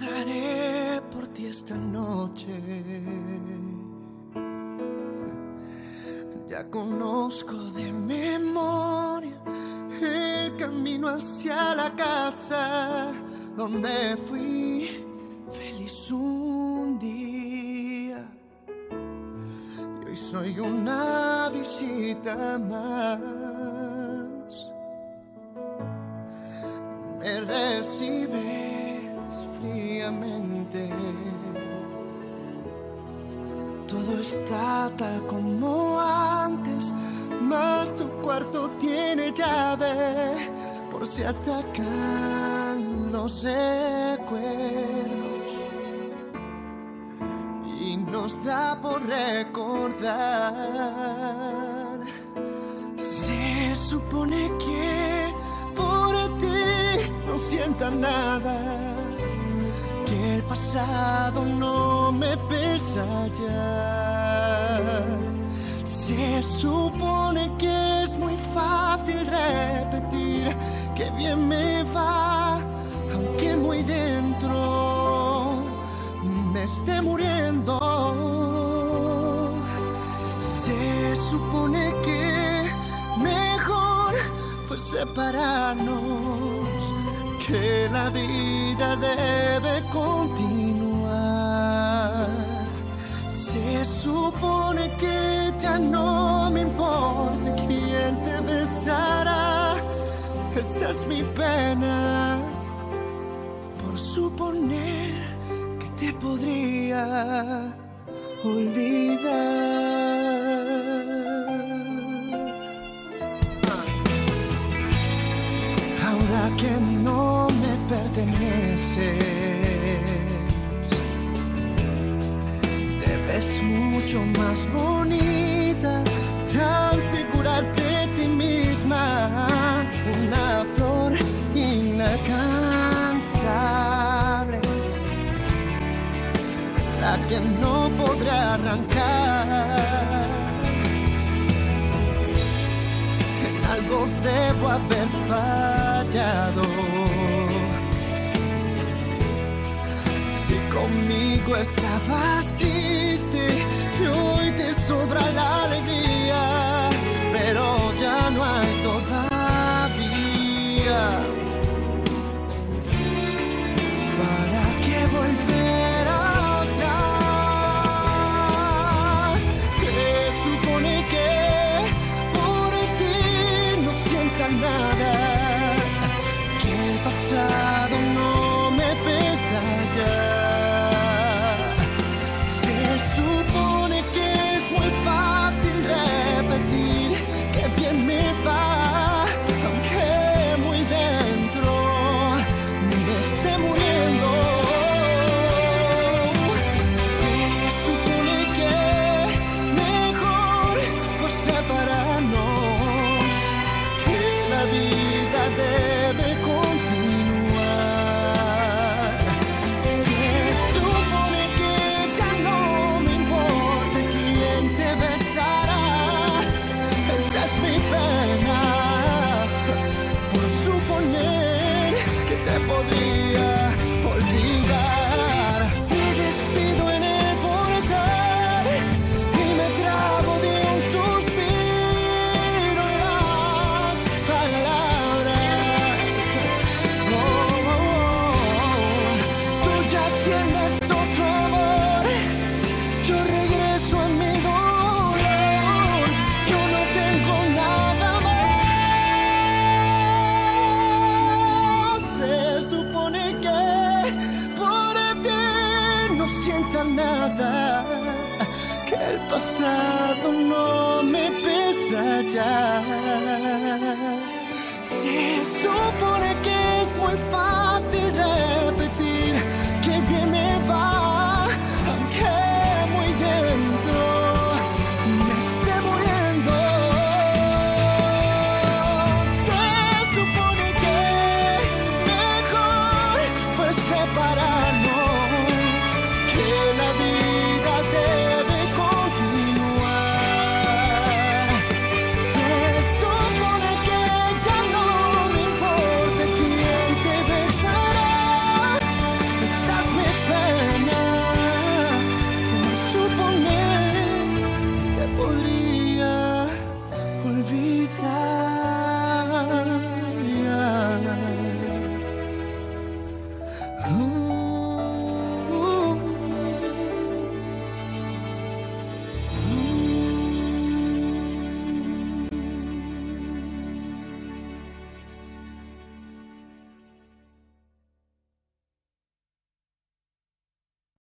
Rezaré por ti esta noche. Ya conozco de memoria el camino hacia la casa donde fui feliz un día. Y hoy soy una visita más. Me recibe fríamente. Todo está tal como antes, más tu cuarto tiene llave por si atacan los recuerdos. Y nos da por recordar. Se supone que por ti no sienta nada pasado no me pesa ya. Se supone que es muy fácil repetir que bien me va, aunque muy dentro me esté muriendo. Se supone que mejor fue separarnos que la vida debe continuar. Se supone que ya no me importa quién te besará. Esa es mi pena por suponer que te podría olvidar. ahora que perteneces. Te ves mucho más bonita, tan segura de ti misma, una flor inalcanzable, la que no podrá arrancar. En algo debo haber fallado. Conmigo estabas triste y hoy te sobra la te podría el pasado no me pesa ya. Se supone que es muy fácil olvidar.